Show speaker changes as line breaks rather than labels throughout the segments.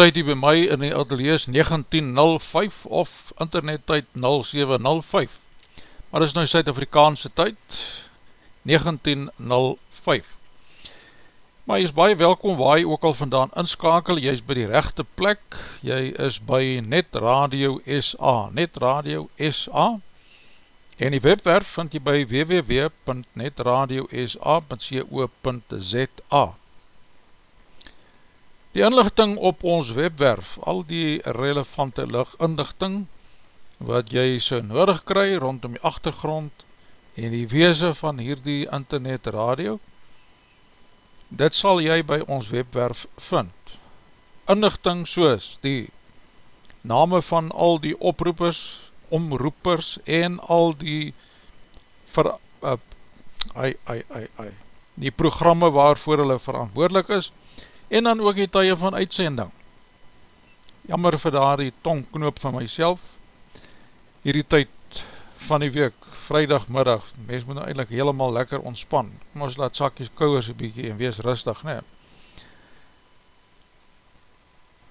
die tyd hier by my in die atelier is 19.05 of internet tyd 07.05 maar is nou Suid-Afrikaanse tyd 19.05 maar jy is baie welkom waar jy ook al vandaan inskakel. Jy is by die rechte plek. Jy is by Net Radio SA Net Radio SA en die webwerf vind jy by www.netradiosa.co.za Die inlichting op ons webwerf, al die relevante inlichting wat jy so nodig kry rondom die achtergrond en die weese van hierdie internet radio, dit sal jy by ons webwerf vind. Inlichting soos die name van al die oproepers, omroepers en al die ver, uh, ai, ai, ai, ai, die programme waarvoor hulle verantwoordelik is, en dan ook die tye van uitsending. Jammer vir daar die tongknoop van myself, hierdie tyd van die week, vrijdagmiddag, mens moet nou eindelijk helemaal lekker ontspan, kom ons laat sakjes kouwers een bykie en wees rustig, nee.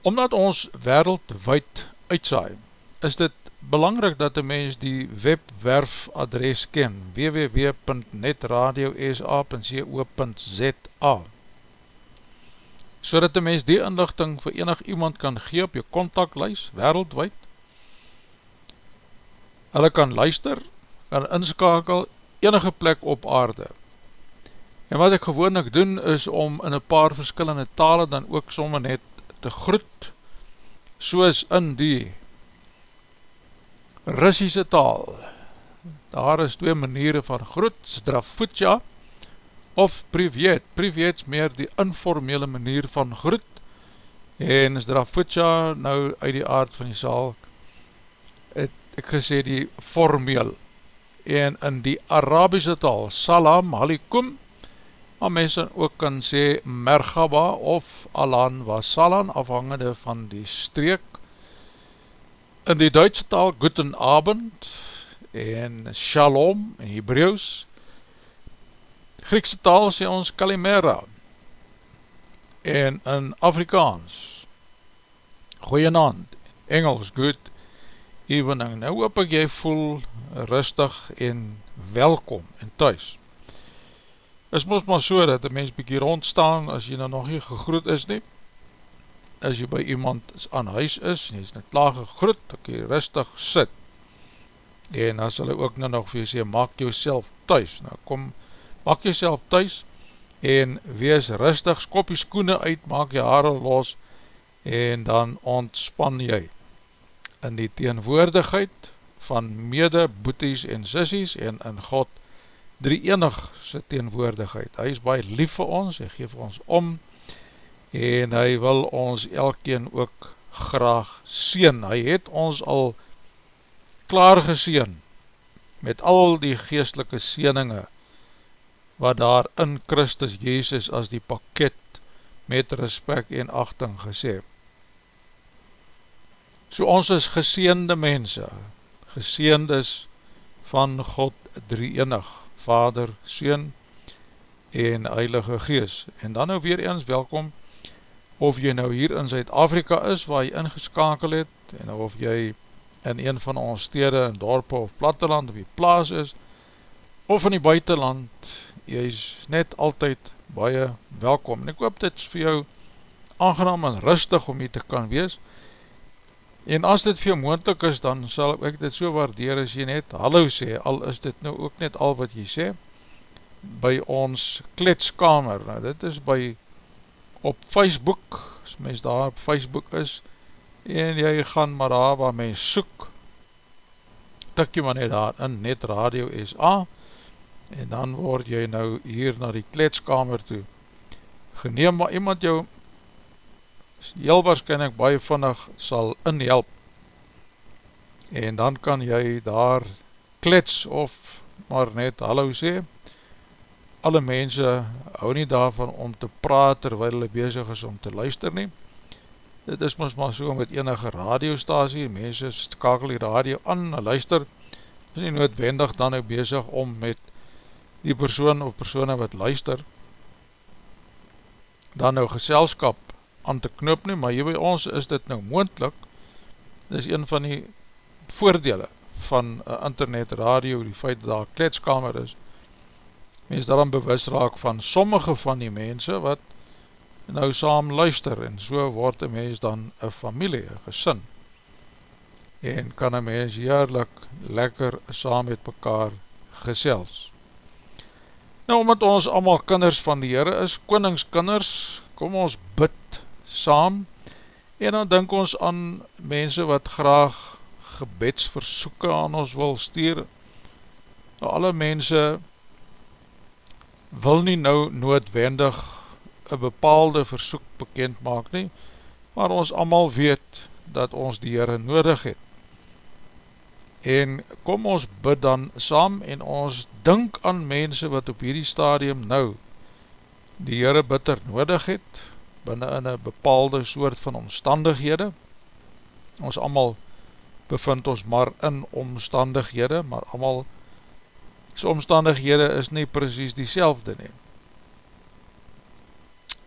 Omdat ons wereldwijd uitsaai, is dit belangrik dat die mens die webwerf adres ken, www.netradiosa.co.za so dat die mens die inlichting vir enig iemand kan gee op jou contactlijst, wereldwijd, hulle kan luister, kan inskakel, enige plek op aarde. En wat ek gewoonlik doen, is om in een paar verskillende tale dan ook somme net te groet, soos in die Russische taal. Daar is twee maniere van groet, Strafutja of Privet. Privet is meer die informele manier van groet en Strafutja nou uit die aard van die saal het ek gesê die formeel en in die Arabische taal Salam Halikum maar mense ook kan sê Mergaba of Alan Wasalan afhangende van die streek In die Duitse taal Guten Abend en Shalom in Hebreeuws. Griekse taal sê ons Kalimera en in Afrikaans Goeienand, Engels, good evening. Nou hoop ek jy voel rustig en welkom en thuis. Is moest maar so dat die mens bykie rondstaan as jy nou nog nie gegroet is nie as jy by iemand aan huis is, en jy is net klaar gegroet, dat jy rustig sit, en as hulle ook nou nog vir jy sê, maak jy self thuis, nou kom, maak jy self thuis, en wees rustig, skop jy skoene uit, maak jy haare los, en dan ontspan jy, in die teenwoordigheid, van mede boeties en sissies, en in God, drie enigse teenwoordigheid, hy is baie lief vir ons, hy geef ons om, en hy wil ons elkeen ook graag sien. Hy het ons al klaar geseen met al die geestelike sieninge wat daar in Christus Jezus as die pakket met respect en achting gesê. So ons is geseende mense, geseend is van God drie enig, Vader, Seen en Heilige Gees. En dan nou weer eens welkom of jy nou hier in Zuid-Afrika is, waar jy ingeskakel het, en of jy in een van ons stede, in dorpe of platteland, of jy plaas is, of in die buitenland, jy is net altyd baie welkom. En ek hoop dit vir jou aangenaam en rustig om hier te kan wees, en as dit vir jou moendlik is, dan sal ek dit so waardeer as jy net hallo sê, al is dit nou ook net al wat jy sê, by ons kletskamer, nou dit is by op Facebook, as mens daar op Facebook is, en jy gaan maar daar waar mens soek, tik jy maar net daar in Net Radio SA, en dan word jy nou hier na die kletskamer toe. Geneem, maar iemand jou heel waarschijnlijk baie vinnig sal inhelp, en dan kan jy daar klets of maar net hallo sê, alle mense hou nie daarvan om te praat terwijl hulle bezig is om te luister nie. Dit is ons maar so met enige radiostasie, mense skakel die radio aan, luister, is nie noodwendig dan ook bezig om met die persoon of persoon wat luister, dan nou geselskap aan te knoop nie, maar hier by ons is dit nou moendlik, dit is een van die voordele van internet radio, die feit dat daar kletskamer is, mens daarom bewus raak van sommige van die mense wat nou saam luister en so word een mens dan een familie, een gesin. En kan een mens heerlik lekker saam met mekaar gesels. Nou omdat ons allemaal kinders van die Heere is, koningskinders, kom ons bid saam en dan denk ons aan mense wat graag gebedsversoeken aan ons wil stuur. Nou, alle mense wil nie nou noodwendig een bepaalde versoek bekend maak nie, maar ons allemaal weet dat ons die Heere nodig het. En kom ons bid dan saam en ons dink aan mense wat op hierdie stadium nou die Heere bitter nodig het, binnen in een bepaalde soort van omstandighede. Ons allemaal bevind ons maar in omstandighede, maar allemaal so omstandighede is nie precies die selfde neem.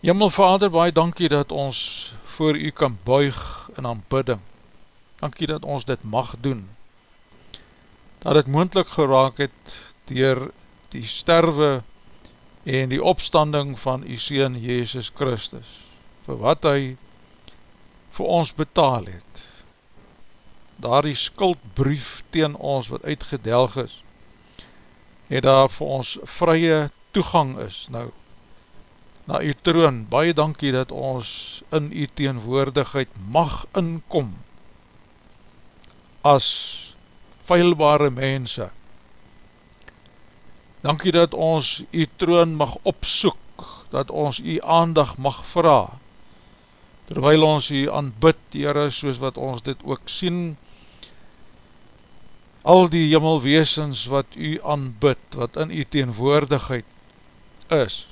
Jimmel Vader, baie dankie dat ons voor u kan buig in aanbidding. Dankie dat ons dit mag doen. Dat het moendlik geraak het dier die sterwe en die opstanding van die Seen Jezus Christus, vir wat hy vir ons betaal het. Daar die skuldbrief teen ons wat uitgedelg is, het daar vir ons vrye toegang is. Nou, na u troon, baie dankie dat ons in u teenwoordigheid mag inkom as feilbare mense, Dankie dat ons u troon mag opsoek, dat ons u aandag mag vraag, terwyl ons u aanbid, Heere, soos wat ons dit ook sien, al die jimmelweesens wat u aanbid, wat in u teenwoordigheid is,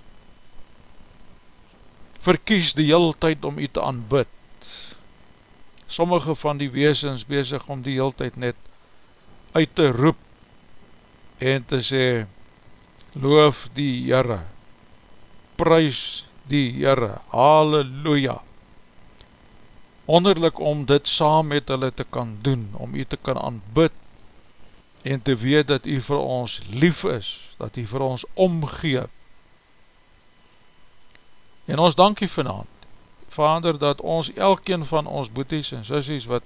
verkies die heel tyd om u te aanbid. Sommige van die weesens bezig om die heel tyd net uit te roep en te sê, loof die Heere, prijs die Heere, halleluja, wonderlik om dit saam met hulle te kan doen, om u te kan aanbid, en te weet dat u vir ons lief is, dat u vir ons omgee, en ons dankie vanavond, Vader, dat ons elkeen van ons boeties en sissies wat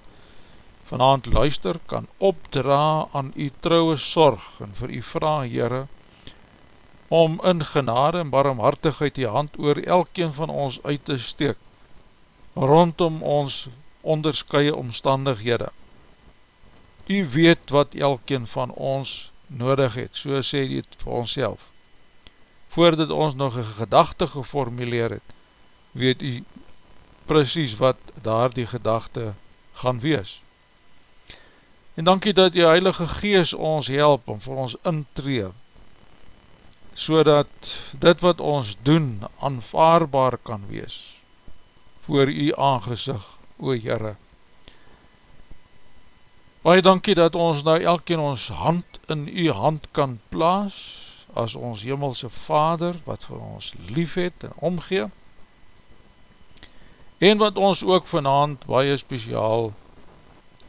vanavond luister, kan opdra aan u trouwe sorg, en vir u vraag, Heere, om in genade en barmhartigheid die hand oor elkeen van ons uit te steek, rondom ons onderskeie omstandighede. U weet wat elkeen van ons nodig het, so sê dit vir ons self. Voordat ons nog een gedachte geformuleer het, weet u precies wat daar die gedachte gaan wees. En dankie dat die Heilige Gees ons help om vir ons intreem, so dat dit wat ons doen aanvaarbaar kan wees voor u aangezig, o Heere. Baie dankie dat ons nou elkeen ons hand in u hand kan plaas, as ons hemelse vader, wat vir ons lief het en omgee, en wat ons ook vanavond baie speciaal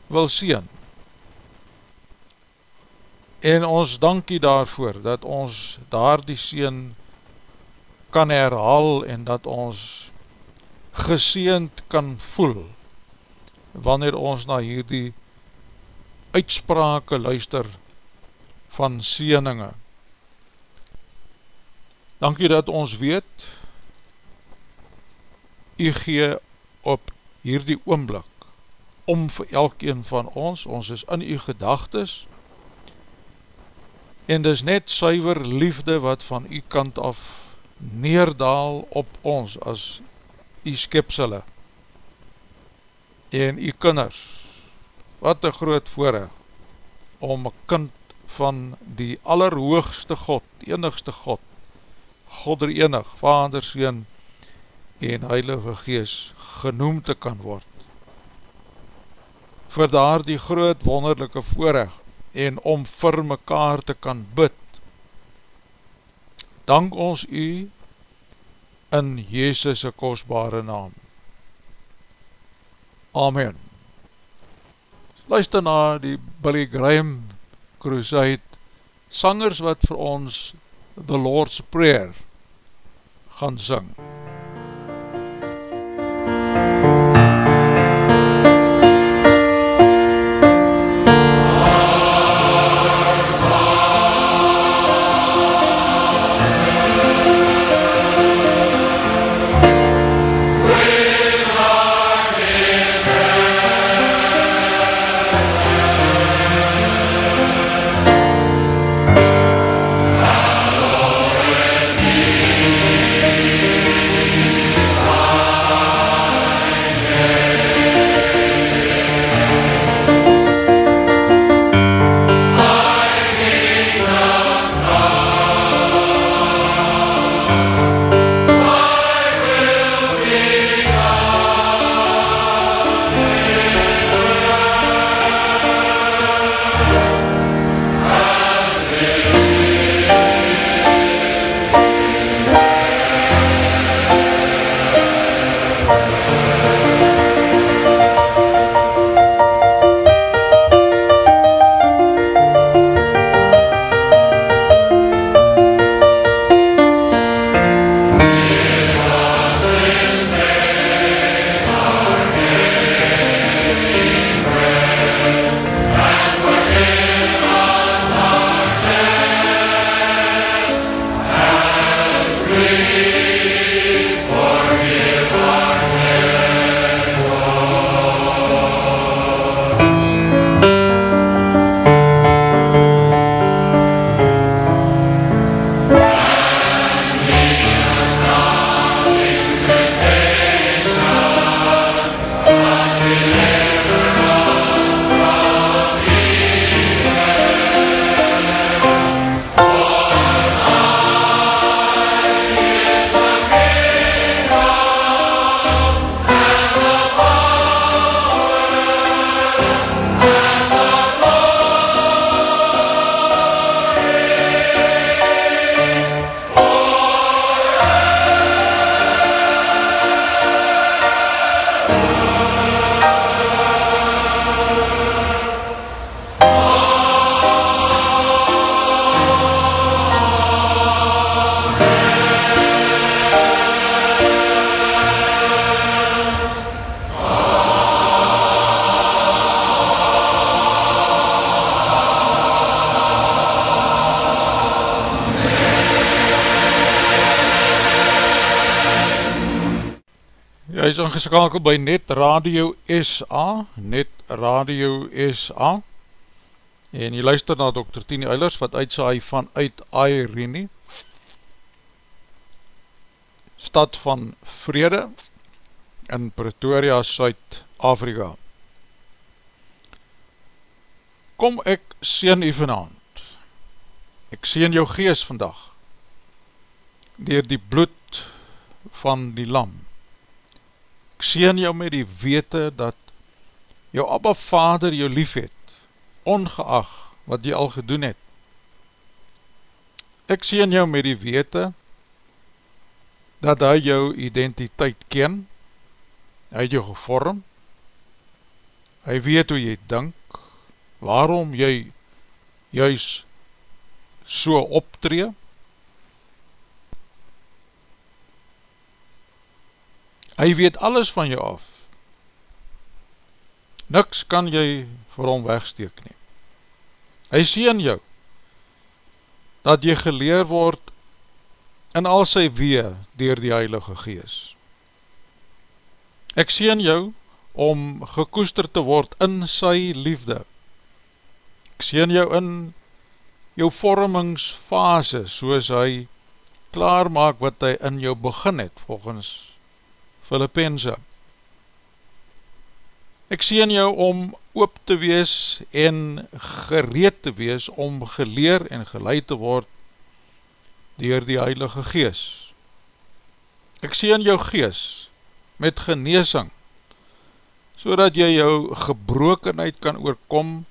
wil sien, En ons dankie daarvoor, dat ons daar die sien kan herhaal en dat ons geseend kan voel, wanneer ons na hierdie uitsprake luister van sieninge. Dankie dat ons weet, u gee op hierdie oomblik, om vir elkeen van ons, ons is in u gedagtes, en dis net suiver liefde wat van u kant af neerdaal op ons as u skepsele en u kinders. Wat een groot voorrecht om een kind van die allerhoogste God, enigste God God er enig, Vader, Seen en Heilige Gees genoem te kan word. Vir daar die groot wonderlijke voorrecht en om vir mekaar te kan bid. Dank ons u in Jezus' kostbare naam. Amen. Luister na die Billy Graham Crusade, sangers wat vir ons The Lord's Prayer gaan sing. is ingeskakeld by Net Radio SA, Net Radio SA, en jy luister na Dr. Tini Eilers, wat uitsaai vanuit Airene, stad van Vrede, in Pretoria, Suid-Afrika. Kom ek sien u vanavond, ek sien jou gees vandag, dier die bloed van die lam, Ek sien jou met die wete dat jou Abba Vader jou lief het, ongeag wat jy al gedoen het. Ek sien jou met die wete dat hy jou identiteit ken, hy het jou gevorm, hy weet hoe jy dink, waarom jy juist so optree, Hy weet alles van jou af. Niks kan jy vir hom wegsteek nie. Hy sien jou, dat jy geleer word in al sy wee dier die Heilige Gees. Ek sien jou om gekoester te word in sy liefde. Ek sien jou in jou vormingsfase, soos hy klaar maak wat hy in jou begin het, volgens Filippense. Ek sien jou om oop te wees en gereed te wees om geleer en geleid te word dier die Heilige Gees. Ek sien jou gees met geneesing, so jy jou gebrokenheid kan oorkom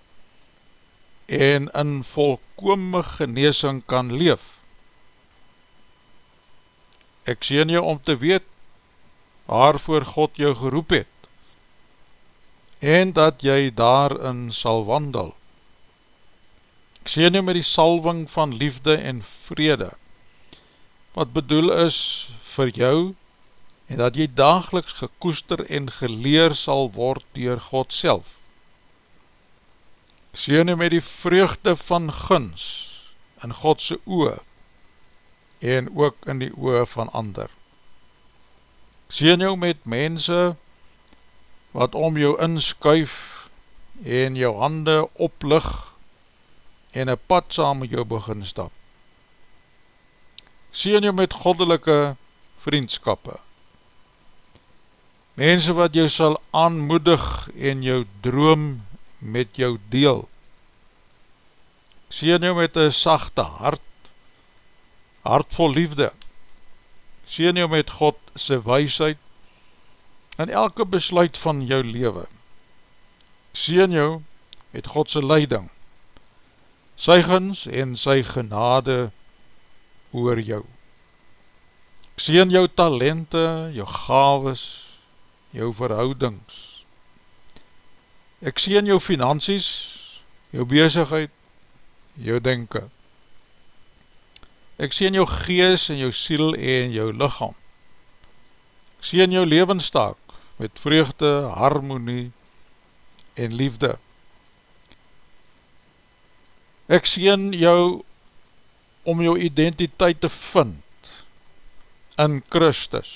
en in volkome geneesing kan leef. Ek sien jou om te weet waarvoor God jou geroep het, en dat jy daarin sal wandel. Ek sê nie met die salving van liefde en vrede, wat bedoel is vir jou, en dat jy dageliks gekoester en geleer sal word dier God self. Ek sê nie met die vreugde van guns in Godse oe, en ook in die oe van ander sien jou met mense wat om jou inskuif en jou hande oplig en een pad saam met jou begin stap. Sien jou met goddelike vriendskappe. Mense wat jou sal aanmoedig en jou droom met jou deel. Sien jou met een sachte hart, hart vol liefde, Seen jou met God sy weisheid in elke besluit van jou leven. Seen jou met God sy leiding, sy gins en sy genade oor jou. Seen jou talente, jou gaves, jou verhoudings. Ek sien jou finansies, jou bezigheid, jou denken. Ek sien jou gees en jou siel en jou lichaam. Ek sien jou levenstaak met vreugde, harmonie en liefde. Ek sien jou om jou identiteit te vind in Christus.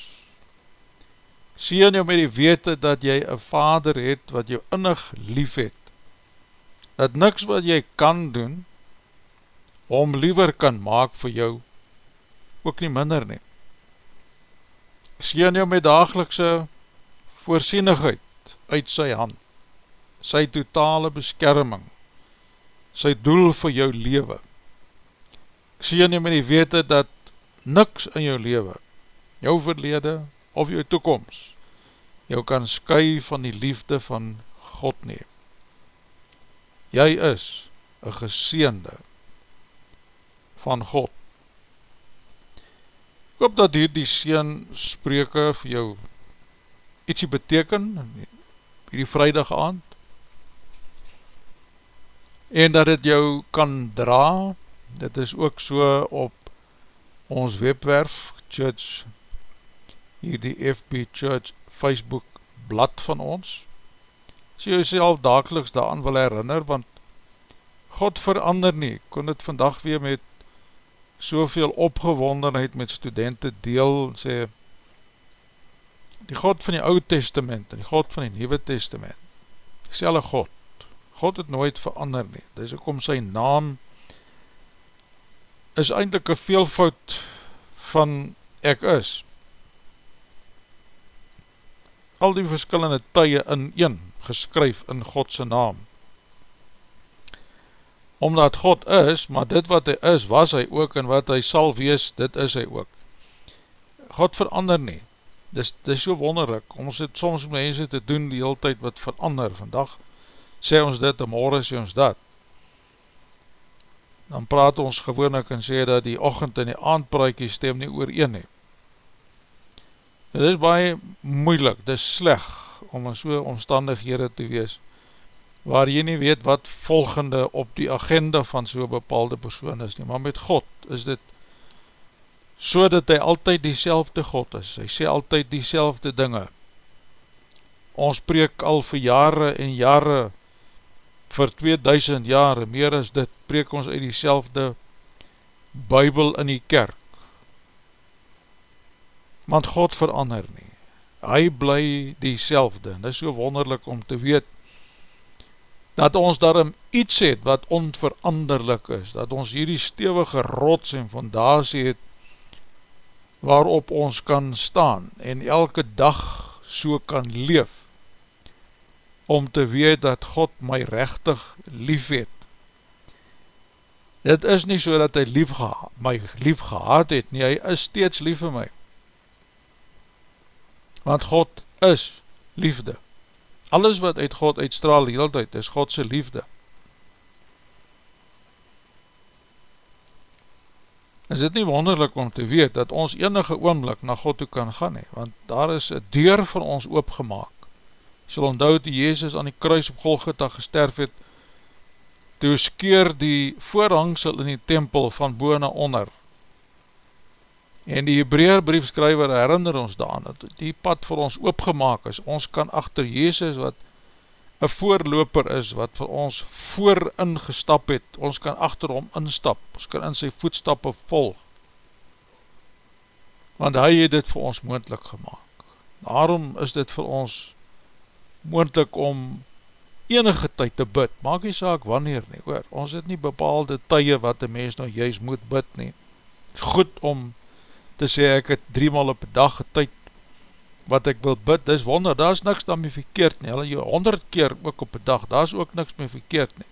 Sien jou met die wete dat jy een vader het wat jou innig lief het. Dat niks wat jy kan doen, hom liever kan maak vir jou, ook nie minder nie. Sien jou met dagelikse voorsienigheid uit sy hand, sy totale beskerming, sy doel vir jou lewe. Sien jou met die wete dat niks in jou lewe, jou verlede of jou toekomst, jou kan sky van die liefde van God neem. Jy is een geseende van God. Ek hoop dat hier die sien spreke vir jou ietsie beteken, hierdie vrijdag aand, en dat het jou kan dra, dit is ook so op ons webwerf, church, hier die FB Church Facebook blad van ons, so jy self dageliks daaran wil herinner, want God verander nie, kon het vandag weer met soveel opgewondenheid met studenten deel, sê, die God van die Oude Testament en die God van die Nieuwe Testament, die God, God het nooit verander nie, dis ook om sy naam is eindelijk een veelvoud van ek is. Al die verskillende tye in een geskryf in Godse naam. Omdat God is, maar dit wat hy is, was hy ook en wat hy sal wees, dit is hy ook. God verander nie. Dis, dis so wonderlik, ons het soms mense te doen die hele tyd wat verander, vandag sê ons dit en morgen sê ons dat. Dan praat ons gewoon ek en sê dat die ochend en die aandpraaikie stem nie oor een he. Dit is baie moeilik, dit is sleg om in so omstandighede te wees, waar jy nie weet wat volgende op die agenda van so bepaalde persoon is nie, maar met God is dit so dat hy altyd die God is, hy sê altyd die dinge. Ons preek al vir jare en jare, vir 2000 jare, meer as dit, preek ons uit die bybel in die kerk. Want God verander nie, hy bly die selfde, en dit is so wonderlik om te weet, dat ons daarom iets het wat onveranderlik is, dat ons hierdie stevige rots en fondatie het, waarop ons kan staan en elke dag so kan leef om te weet dat God my rechtig lief het. Dit is nie so dat hy lief my lief gehad het nie, hy is steeds lief vir my. Want God is liefde. Alles wat uit God uitstraal die hele tijd is Godse liefde. is dit nie wonderlik om te weet dat ons enige oomlik na God toe kan gaan nie, want daar is een deur vir ons oopgemaak. Sal onthou die Jezus aan die kruis op Golgotha gesterf het, toe skeer die voorhangsel in die tempel van boe na onder. En die Hebraeer briefskrywer herinner ons daan, dat die pad vir ons oopgemaak is, ons kan achter Jezus wat een voorloper is, wat vir ons voorin gestap het, ons kan achter hom instap, ons kan in sy voetstappe volg, want hy het dit vir ons moendlik gemaakt. Daarom is dit vir ons moendlik om enige tyd te bid, maak die saak wanneer nie, hoor, ons het nie bepaalde tye wat die mens nou juist moet bid nie, het is goed om te sê ek het drie maal op dag tyd wat ek wil bid, dis wonder, daar is niks daarmee verkeerd nie, hulle jy honderd keer ook op die dag, daar is ook niks mee verkeerd nie,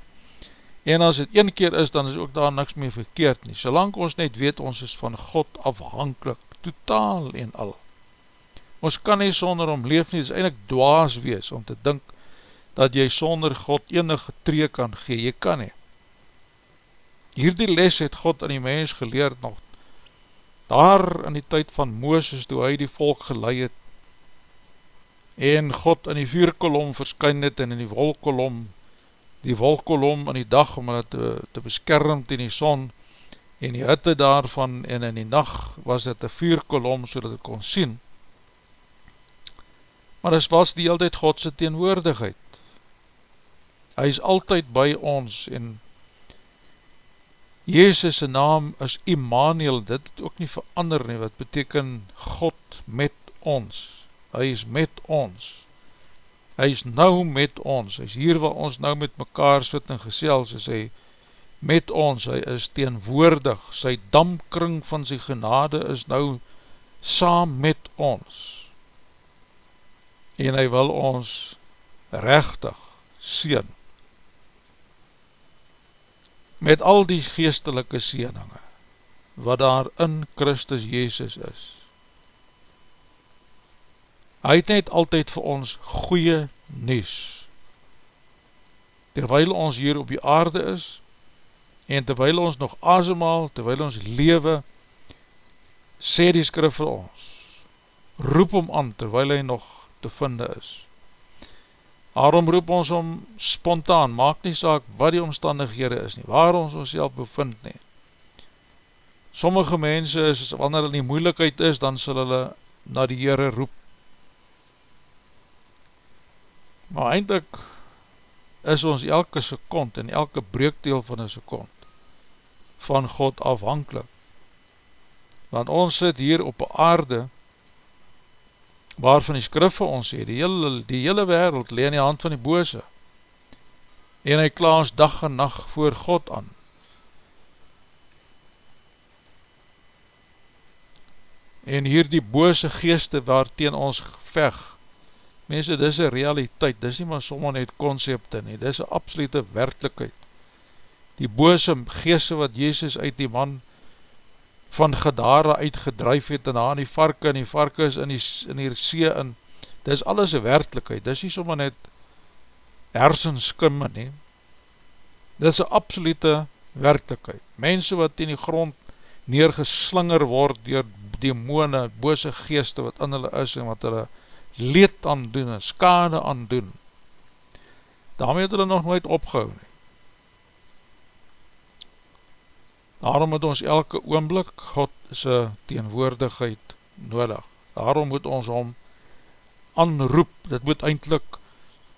en as het een keer is, dan is ook daar niks mee verkeerd nie, solang ons net weet, ons is van God afhankelijk, totaal en al, ons kan nie sonder om leef nie, dit is eindelijk dwaas wees, om te dink, dat jy sonder God enige tree kan gee, jy kan nie, hierdie les het God aan die mens geleerd nog, daar in die tyd van Mooses, toe hy die volk geleid het, en God in die vuurkolom verskyn het en in die wolkolom, die wolkolom in die dag om het te, te beskerm ten die son en die hitte daarvan en in die nacht was het een vuurkolom so dat het kon sien. Maar het was die altyd Godse teenwoordigheid. Hy is altyd by ons en Jezus' naam is Immanuel, dit het ook nie verander nie, wat beteken God met ons? Hy is met ons, hy is nou met ons, hy is hier waar ons nou met mekaar sit en gesels, is hy met ons, hy is teenwoordig, sy damkring van sy genade is nou saam met ons, en hy wil ons rechtig sien, met al die geestelike sieninge, wat daar in Christus Jezus is, hy het net altyd vir ons goeie nies. Terwyl ons hier op die aarde is, en terwyl ons nog asemal, terwyl ons lewe, sê die skrif vir ons, roep om aan, terwyl hy nog te vinde is. Daarom roep ons om spontaan, maak nie saak wat die omstandighede is nie, waar ons ons bevind nie. Sommige mense is, wanneer hulle in die moeilikheid is, dan sal hulle na die Heere roep, Maar eindelijk is ons elke sekond en elke breekdeel van een sekond van God afhankelijk. Want ons sit hier op aarde waarvan die skrif vir ons sê, die hele, die hele wereld leen die hand van die bose, en hy klaas dag en nacht voor God aan. En hier die bose geeste waar teen ons veg, mense, dit is een realiteit, dit is nie maar sommer net concepte nie, dit is een absolute werkelijkheid. Die bose geeste wat Jezus uit die man van gedare uitgedruif het en aan die varke en die varke is in die, in die see in, dit is alles een werkelijkheid, dit is nie sommer net hersenskimme nie, dit is een absolute werkelijkheid, mense wat in die grond neergeslinger word door demone, bose geeste wat in hulle is en wat hulle leed aan doen en skade aan doen, daarmee het hulle nog nooit opgehou nie. Daarom moet ons elke oomblik God sy teenwoordigheid nodig. Daarom moet ons om anroep, dit moet eindelijk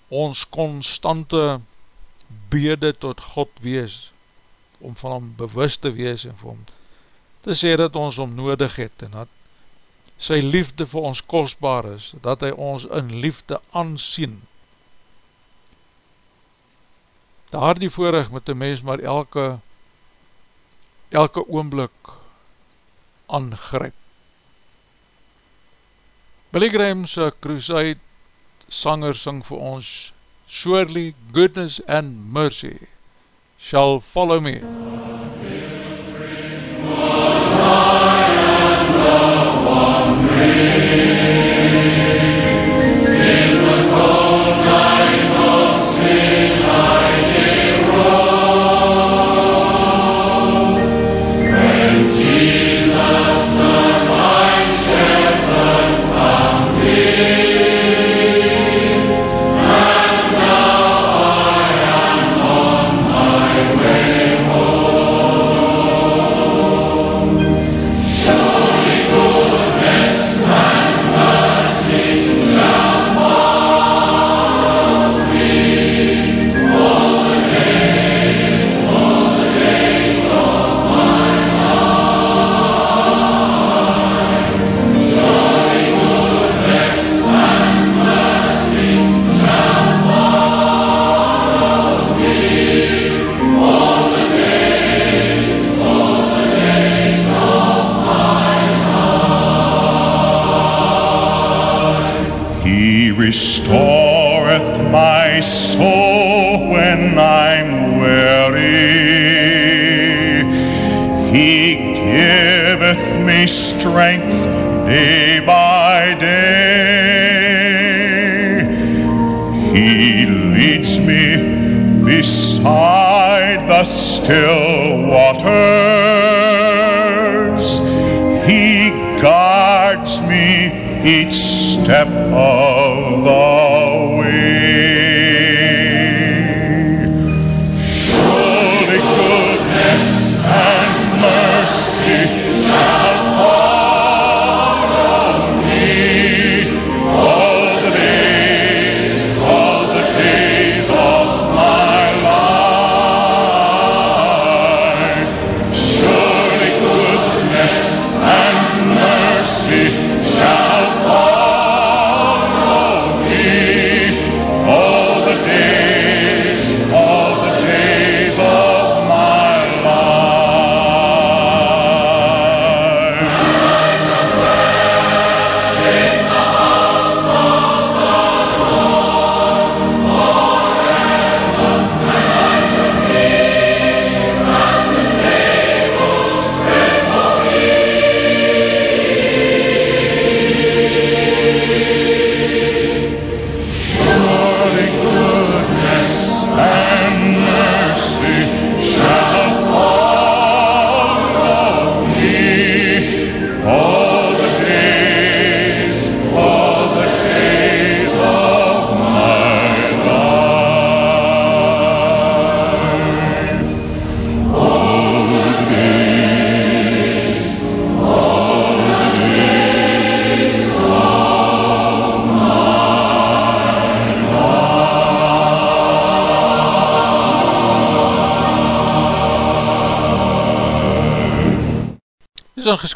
ons constante bede tot God wees, om van hom bewust te wees en vir hom te sê dat ons om nodig het en dat sy liefde vir ons kostbaar is, dat hy ons in liefde aansien. Daar die voorig met die mens maar elke elke oomblik aangryp. Billy Graham's crusade sanger sing vir ons Surely goodness and mercy shall follow me.
shall follow me.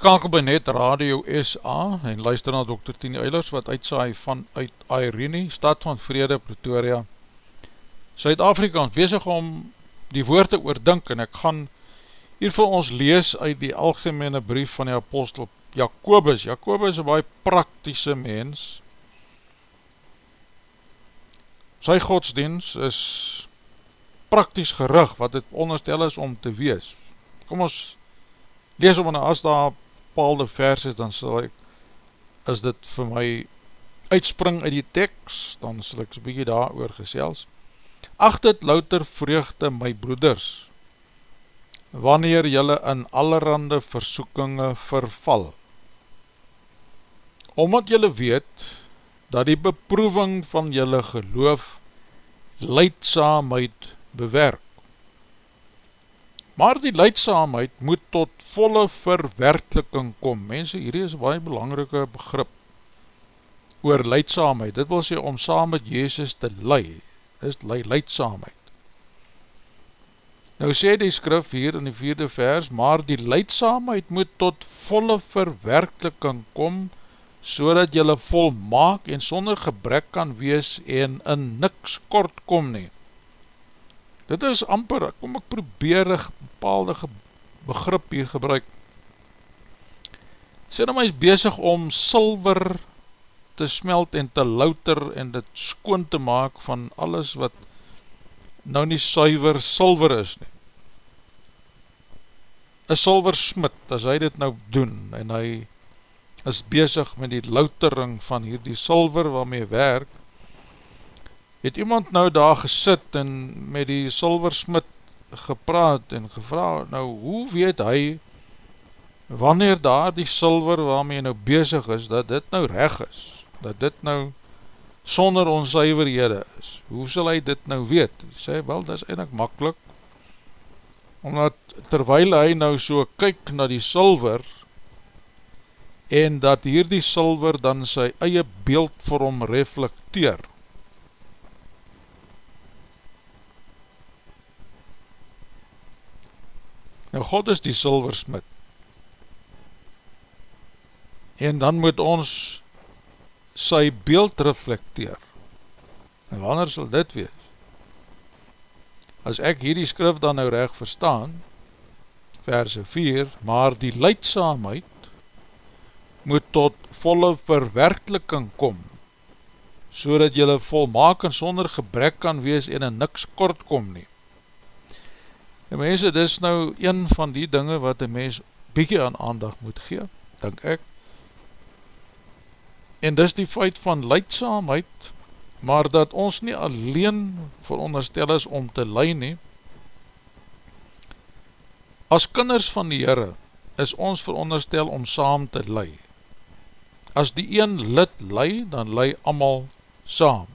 Dan geskakel by Net Radio SA en luister na Dr. Tini Eilers wat uitsaai vanuit Irene, stad van Vrede, Pretoria, Suid-Afrika, bezig om die woord te oordink en ek gaan hier vir ons lees uit die algemene brief van die apostel Jacobus. Jacobus is een baie praktische mens. Sy godsdienst is praktisch gerig wat het onderstel is om te wees. Kom ons lees om en as daar bepaalde vers is, dan sal ek, as dit vir my uitspring uit die tekst, dan sal ek so'n bykie daar oor gesels. Acht het louter vreugde my broeders, wanneer jylle in allerhande versoekinge verval. Omdat jylle weet, dat die beproeving van jylle geloof leidsaamheid bewerk. Maar die leidsaamheid moet tot volle verwerkeliking kom. Mense, hierdie is baie belangrike begrip oor leidsaamheid. Dit wil sê om saam met Jezus te leid, is leidsaamheid. Nou sê die skrif hier in die vierde vers, maar die leidsaamheid moet tot volle verwerkeliking kom, so dat jylle volmaak en sonder gebrek kan wees en in niks kort kom nie. Dit is amper, kom ek probeer een bepaalde begrip hier gebruik. Sê nou my is bezig om silver te smelt en te louter en dit skoon te maak van alles wat nou nie suiver silver is nie. Een silver smit, as hy dit nou doen en hy is bezig met die loutering van hierdie silver waarmee werk, het iemand nou daar gesit en met die silversmit gepraat en gevra, nou hoe weet hy wanneer daar die silver waarmee nou bezig is, dat dit nou reg is, dat dit nou sonder onzuiverhede is, hoe sal hy dit nou weet? Hy sê, wel, dit is eindelijk makkelijk, omdat terwijl hy nou so kyk na die silver, en dat hier die silver dan sy eie beeld vir hom reflecteer, Nou God is die silversmid. En dan moet ons sy beeld reflecteer. En wanneer sal dit wees? As ek hierdie skrif dan nou recht verstaan, verse 4, maar die leidsaamheid moet tot volle verwerkeliking kom, so dat jylle volmaak en sonder gebrek kan wees en in niks kort kom nie. En mense, dit is nou een van die dinge wat die mens bykie aan aandag moet gee, denk ek. En dis die feit van leidsaamheid, maar dat ons nie alleen veronderstel is om te lei nie. As kinders van die Heere is ons veronderstel om saam te lei. As die een lid lei, dan lei amal saam.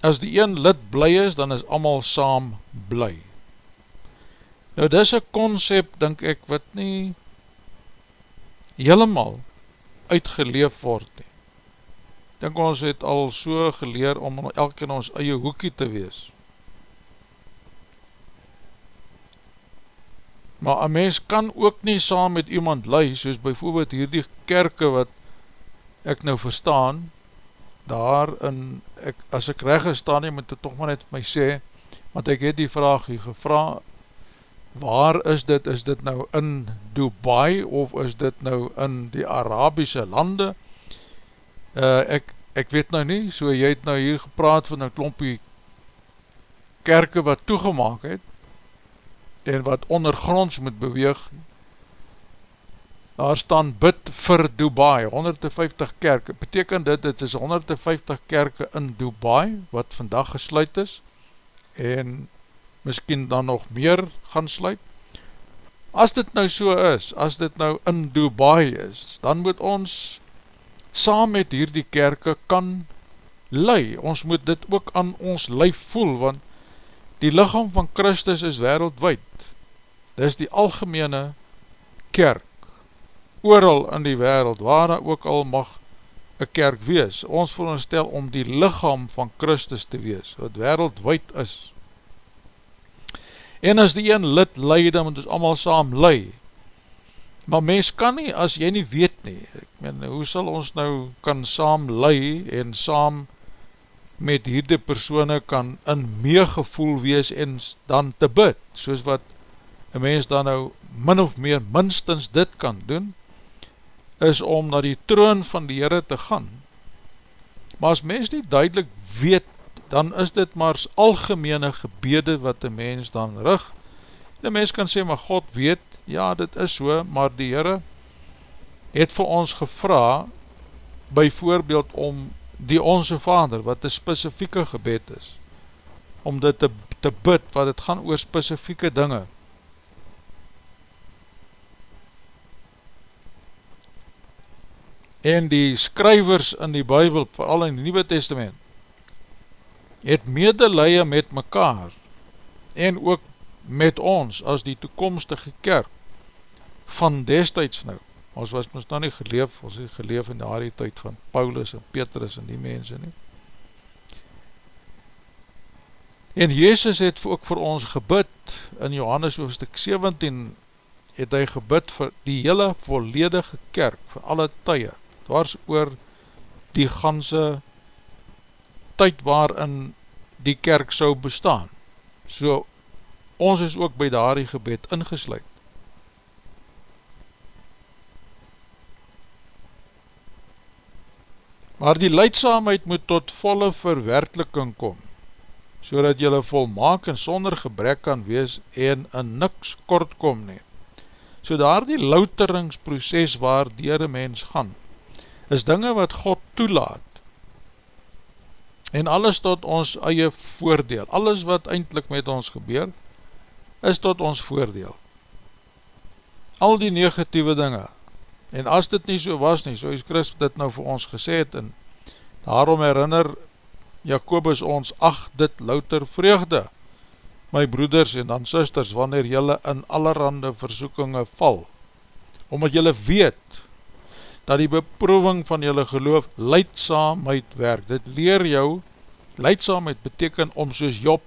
As die een lid bly is, dan is allemaal saam bly. Nou dis een concept, denk ek, wat nie helemaal uitgeleef word nie. Denk ons het al so geleer om elk in ons eie hoekie te wees. Maar een mens kan ook nie saam met iemand lei, soos bijvoorbeeld hierdie kerke wat ek nou verstaan, daar in, ek, as ek reg gestaan nie, moet ek toch maar net my sê, want ek het die vraag hier gevra, waar is dit, is dit nou in Dubai, of is dit nou in die Arabiese lande, uh, ek, ek weet nou nie, so jy het nou hier gepraat van een klompie kerke wat toegemaak het, en wat ondergronds moet beweeg, daar staan bid vir Dubai, 150 kerke, beteken dit, dit is 150 kerke in Dubai, wat vandag gesluit is, en miskien dan nog meer gaan sluit, as dit nou so is, as dit nou in Dubai is, dan moet ons saam met hierdie kerke kan lei, ons moet dit ook aan ons lijf voel, want die lichaam van Christus is wereldwijd, dit is die algemene kerk, ooral in die wereld, waar daar ook al mag een kerk wees, ons veronderstel om die lichaam van Christus te wees, wat wereldwijd is. En as die een lid lei, dan moet ons allemaal saam lei. Maar mens kan nie, as jy nie weet nie, ek meen, hoe sal ons nou kan saam lei en saam met hierde persone kan in meegevoel wees en dan te bid, soos wat een mens dan nou min of meer minstens dit kan doen, is om na die troon van die Heere te gaan. Maar as mens nie duidelik weet, dan is dit maar algemene gebede wat die mens dan rig. Die mens kan sê, maar God weet, ja dit is so, maar die Heere het vir ons gevra, by voorbeeld om die Onse Vader, wat een specifieke gebed is, om dit te, te bid, wat het gaan oor specifieke dinge, en die skrywers in die Bijbel, vooral in die Nieuwe Testament, het medelije met mekaar, en ook met ons, as die toekomstige kerk, van destijds nou, ons was ons nou nie geleef, ons het geleef in die tyd van Paulus en Petrus en die mense nie, en Jezus het ook vir ons gebid, in Johannes hoofdstuk 17, het hy gebid vir die hele volledige kerk, vir alle tye, dwars oor die ganse tyd waarin die kerk sou bestaan. So, ons is ook by daardie gebed ingesluid. Maar die leidsaamheid moet tot volle verwerkeliking kom, so dat jylle volmaak en sonder gebrek kan wees en in niks kort kom nie. So daar die louteringsproces waar dier mens gaan, is dinge wat God toelaat en alles tot ons eie voordeel, alles wat eindelijk met ons gebeur, is tot ons voordeel. Al die negatieve dinge, en as dit nie so was nie, so is Christ dit nou vir ons gesê het, en daarom herinner Jacobus ons, ach dit louter vreugde, my broeders en dan sisters, wanneer jylle in allerhande versoekinge val, omdat jylle weet, dat die beproeving van jylle geloof leidsaamheid werk. Dit leer jou, leidsaamheid beteken om soos Job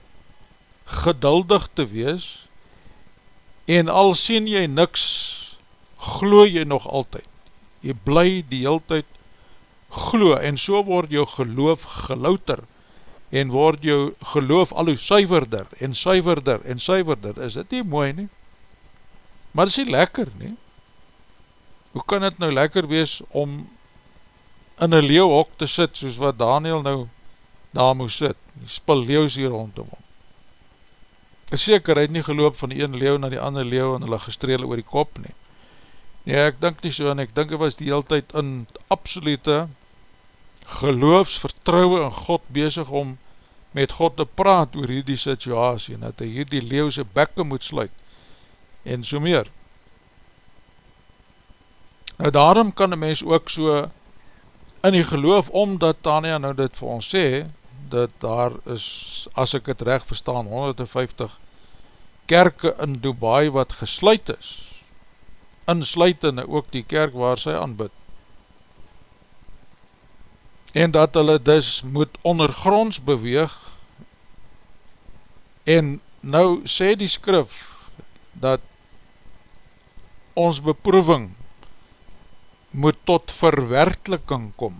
geduldig te wees en al sien jy niks, glo jy nog altyd. Jy bly die heel tyd glo en so word jou geloof gelouter en word jou geloof al hoe suiverder en suiverder en suiverder. Is dit nie mooi nie? Maar dit is nie lekker nie hoe kan het nou lekker wees om in een leeuwhok te sit, soos wat Daniel nou daar moes sit, die spil leeuws hier rondom hom. Is seker, hy het nie geloop van die een leeuw na die ander leeuw en hulle gestreel oor die kop nie. Nee, ek dink nie so, en ek dink hy was die hele tyd in absolute geloofsvertrouwe in God bezig om met God te praat oor hierdie situasie, en dat hy hierdie leeuwse bekke moet sluit, en so meer. Nou daarom kan een mens ook so in die geloof, omdat Tania nou dit vir ons sê, dat daar is, as ek het recht verstaan, 150 kerke in Dubai wat gesluit is, insluitende ook die kerk waar sy aanbid. En dat hulle dus moet ondergronds beweeg, en nou sê die skrif, dat ons beproeving moet tot verwerkeliking kom.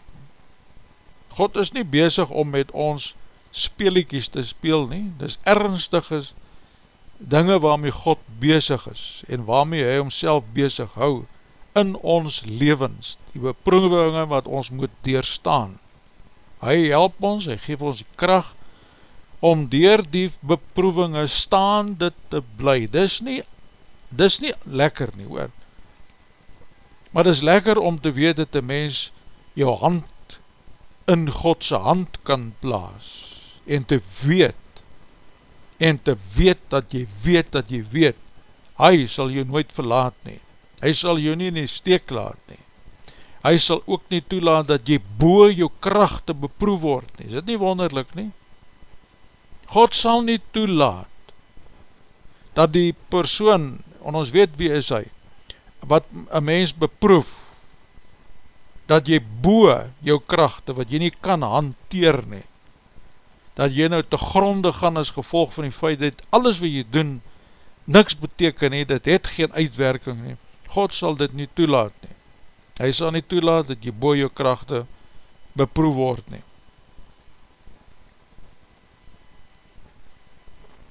God is nie bezig om met ons speeliekies te speel nie, dis ernstig is dinge waarmee God bezig is en waarmee hy homself bezig hou in ons levens, die beproevinge wat ons moet deurstaan. Hy help ons, hy geef ons die kracht om dier die beproevinge staande te bly. Dis nie, dis nie lekker nie hoor, Maar het is lekker om te weet dat die mens jou hand in Godse hand kan plaas en te weet en te weet dat jy weet dat jy weet hy sal jou nooit verlaat nie. Hy sal jou nie in die steek laat nie. Hy sal ook nie toelaat dat jy boe jou kracht te beproef word nie, is dit nie wonderlik nie? God sal nie toelaat dat die persoon, en ons weet wie is hy wat een mens beproef, dat jy boe jou krachte, wat jy nie kan hanteer nie, dat jy nou te gronde gaan as gevolg van die feit, dat alles wat jy doen, niks beteken nie, dit het geen uitwerking nie, God sal dit nie toelaat nie, hy sal nie toelaat dat jy boe jou krachte beproef word nie.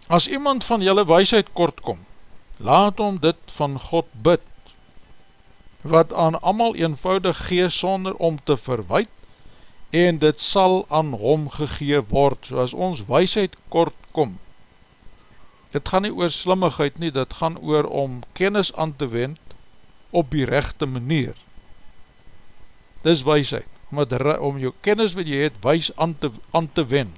As iemand van jylle weisheid kort kom, laat om dit van God bid, wat aan amal eenvoudig gee sonder om te verwijt, en dit sal aan hom gegee word, soos ons weisheid kort kom. Dit gaan nie oor slimmigheid nie, dit gaan oor om kennis aan te wend op die rechte manier. Dis weisheid, om, het, om jou kennis wat jy het, weis aan te, aan te wend.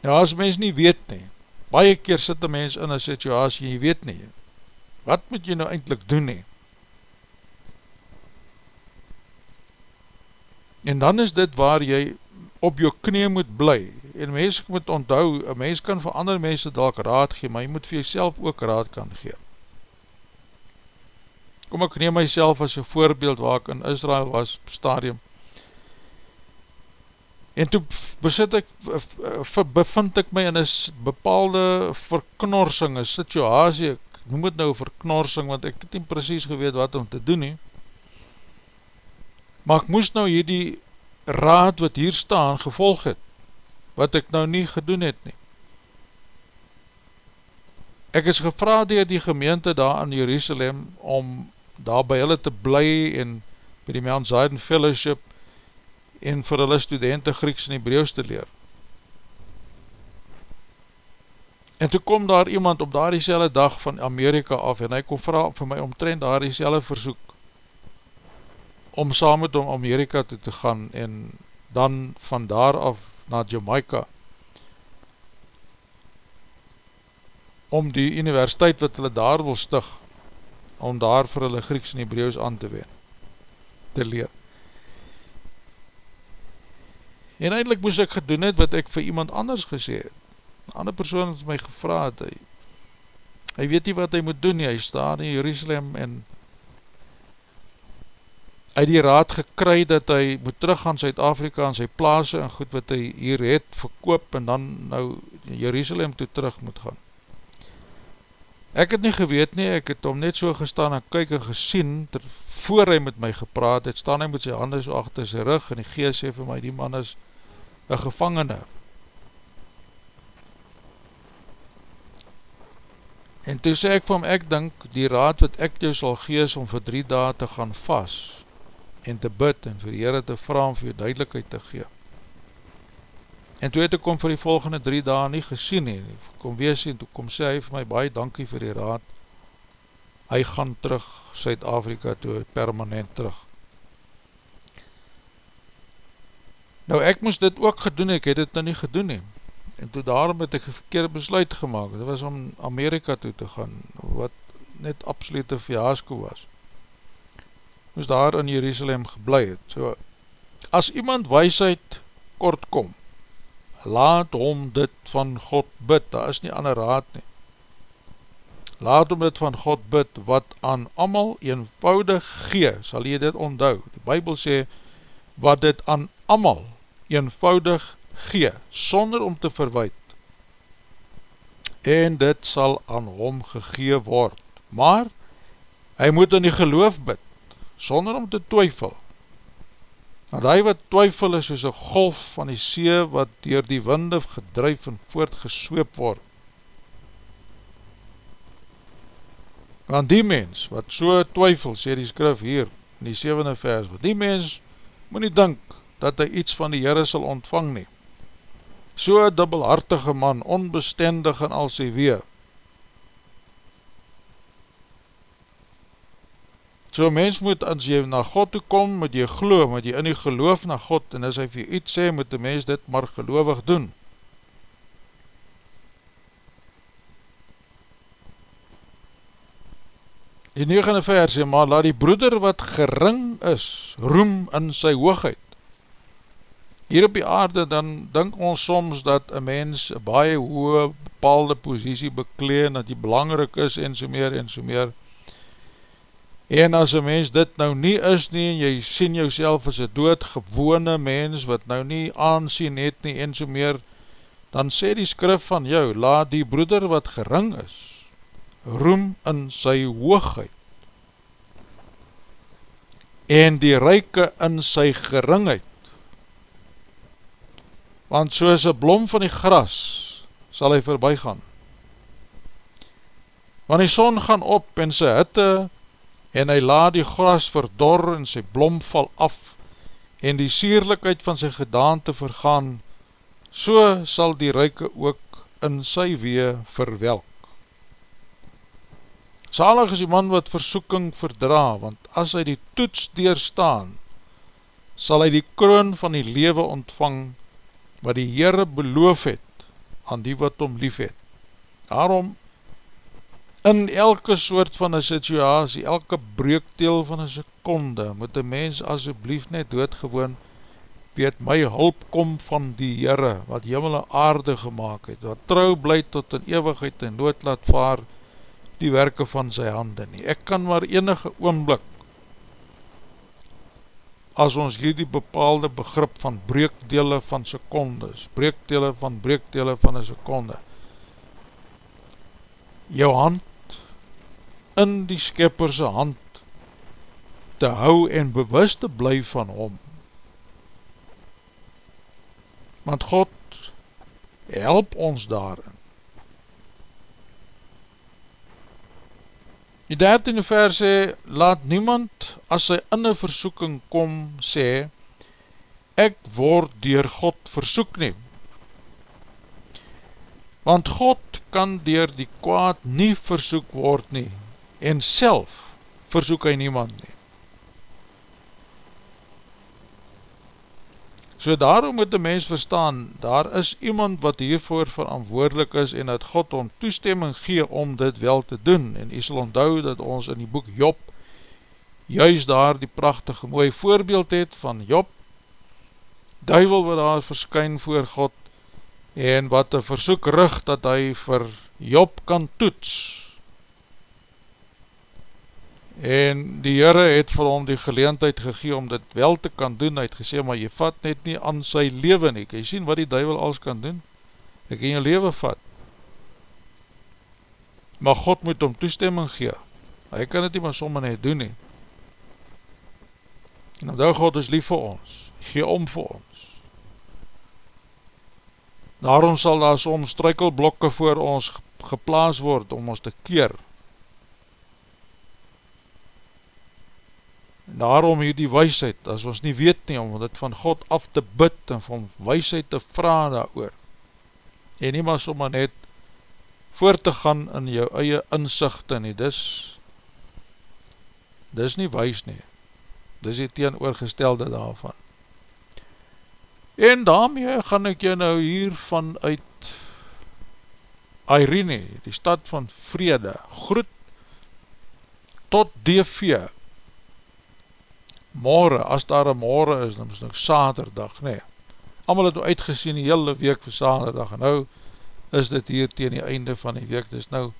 Ja, as mens nie weet nie, baie keer sit die mens in een situasie, jy weet nie, wat moet jy nou eindelijk doen nie? En dan is dit waar jy op jou knie moet bly, en mens moet onthou, een mens kan vir ander mense dalk raad gee, maar jy moet vir jyself ook raad kan gee. Kom ek neem myself as een voorbeeld waar ek in Israel was, stadium, En toe besit ek, bevind ek my in een bepaalde verknorsing, een situasie, ek noem het nou verknorsing, want ek het nie precies geweet wat om te doen nie. Maar ek moes nou hierdie raad wat hier staan gevolg het, wat ek nou nie gedoen het nie. Ek is gevra dier die gemeente daar in Jerusalem, om daar by hulle te bly en by die Mount Zayden Fellowship, en vir hulle studenten Grieks en Hebreeuws te leer. En toe kom daar iemand op daar die dag van Amerika af en hy kom vraag vir my omtrend daar die verzoek om saam met om Amerika toe te gaan en dan van daar af na Jamaica om die universiteit wat hulle daar wil stig om daar vir hulle Grieks en Hebreeuws aan te ween, te leer. En eindelijk moes ek gedoen het wat ek vir iemand anders gesê het. Een ander persoon het my gevra het, hy, hy weet nie wat hy moet doen nie, hy staan in Jerusalem en hy die raad gekry dat hy moet terug gaan Zuid-Afrika en sy plaas en goed wat hy hier het verkoop en dan nou Jerusalem toe terug moet gaan. Ek het nie geweet nie, ek het om net so gestaan en kyk en gesien, ter, voor hy met my gepraat het, staan hy met sy handen so achter sy rug en die geest sê vir my, die man is een gevangene. En toe sê ek vir hom, ek dink die raad wat ek jou sal gees om vir drie daad te gaan vas en te bid en vir die Heere te vraag om vir jou duidelijkheid te gee. En toe het ek om vir die volgende drie daad nie gesien nie, kom wees en toe kom sê hy vir my, baie dankie vir die raad, hy gaan terug Suid-Afrika toe, permanent terug. Nou ek moes dit ook gedoen, ek het dit nou nie gedoen nie. En toe daarom het ek een verkeerde besluit gemaakt, dit was om Amerika toe te gaan, wat net absolute fiasco was. Moes daar in Jerusalem geblei het. So, as iemand weisheid kort kom, laat hom dit van God bid, daar is nie ander raad nie. Laat hom dit van God bid, wat aan amal eenvoudig gee, sal jy dit onthou. Die Bijbel sê, wat dit aan amal eenvoudig gee, sonder om te verwijt, en dit sal aan hom gegee word, maar hy moet in die geloof bid, sonder om te twyfel, want hy wat twyfel is soos een golf van die see, wat dier die winde gedruif en voortgesweep word, want die mens, wat so twyfel, sê die skrif hier, in die 7e vers, want die mens moet nie dink, dat hy iets van die Heere sal ontvang nie. So dubbelhartige man, onbestendig in al sy wee. So mens moet, as jy na God toe kom, moet jy geloof, moet jy in die geloof na God, en as hy vir iets sê, moet die mens dit maar geloofig doen. Die negende vers sê, maar laat die broeder wat gering is, roem in sy hoogheid. Hier op die aarde dan denk ons soms dat een mens baie hoge bepaalde posiesie bekleen, dat die belangrijk is en so meer en so meer. En as een mens dit nou nie is nie, en jy sien jou as een doodgewone mens, wat nou nie aansien het nie en so meer, dan sê die skrif van jou, laat die broeder wat gering is, roem in sy hoogheid, en die ryke in sy geringheid, want soos een blom van die gras, sal hy voorbij gaan. Want die son gaan op en sy hitte, en hy laat die gras verdor en sy blom val af, en die sierlikheid van sy gedaante vergaan, so sal die ryke ook in sy wee verwelk. Salig is die man wat versoeking verdra, want as hy die toets deurstaan, sal hy die kroon van die lewe ontvang, wat die Heere beloof het, aan die wat om lief het. Daarom, in elke soort van een situasie, elke breekteel van een seconde, moet die mens asjeblief net doodgewoon weet my hulp kom van die Heere, wat jimmel en aarde gemaakt het, wat trouw bly tot in eeuwigheid en nood laat vaar die werke van sy hande nie. Ek kan maar enige oomblik, as ons hierdie bepaalde begrip van breekdele van secondes, breekdele van breekdele van een seconde, jou hand in die skepperse hand te hou en bewust te bly van hom, want God help ons daarin. Die dertiende vers sê, laat niemand as sy in een versoeking kom sê, ek word dier God versoek neem. Want God kan dier die kwaad nie versoek word nie, en self versoek hy niemand nie. So daarom moet die mens verstaan, daar is iemand wat hiervoor verantwoordelik is en dat God om toestemming gee om dit wel te doen. En jy sal onthou dat ons in die boek Job juist daar die prachtige mooie voorbeeld het van Job, duivel wat daar verskyn voor God en wat een versoek rug dat hy vir Job kan toets en die Heere het vir hom die geleentheid gegee om dit wel te kan doen, hy het gesê, maar jy vat net nie aan sy leven nie, kan jy sien wat die duivel alles kan doen, ek kan jy leven vat, maar God moet om toestemming gee, hy kan dit nie maar sommer net doen nie, en omdat God is lief vir ons, gee om vir ons, daarom sal daar soms struikelblokke voor ons geplaas word, om ons te keer, daarom hier die weisheid, as ons nie weet nie, om dit van God af te bid en van weisheid te vraag daar oor. En nie maar sommer net voor te gaan in jou eie inzichte nie, dis, dis nie weis nie. Dis die teenoorgestelde daarvan. En daarmee gaan ek jou nou hier vanuit Irene, die stad van vrede, groet tot DV, morgen, as daar een morgen is, dan is nou saterdag, nee. Allemaal het nou uitgesien die hele week vir saterdag, en nou is dit hier tegen die einde van die week, dit is nou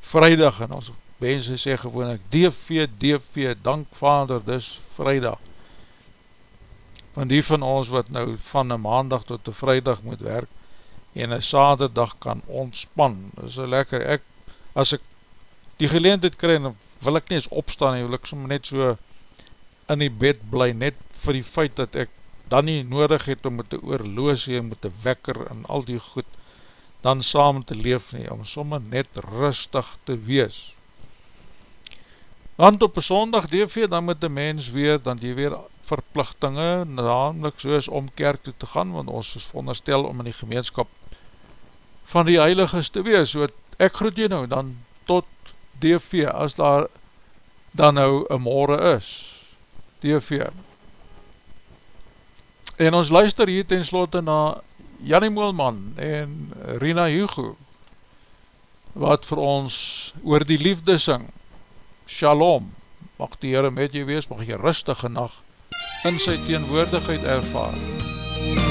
vrijdag, en ons mense sê gewoon ek, DV, DV, dank vader, dis vrijdag. Van die van ons wat nou van een maandag tot een vrijdag moet werk, en een saterdag kan ontspan, dis lekker, ek, as ek die geleendheid krijg, wil ek nie eens opstaan, en wil ek net so in die bed bly net vir die feit dat ek dan nie nodig het om met die oorloosie en met die wekker en al die goed dan saam te leef nie, om somme net rustig te wees. Want op een sondag DV, dan moet die mens weer, dan die weer verplichtinge, namelijk soos om kerk toe te gaan, want ons is veronderstel om in die gemeenskap van die heiliges te wees, so ek groet jy nou, dan tot DV, as daar dan nou een morgen is, TV. En ons luister hier ten slotte na Jannie Moelman en Rina Hugo, wat vir ons oor die liefde sing. Shalom, mag die Heere met jy wees, mag jy rustige nacht in sy teenwoordigheid ervaar. MUZIEK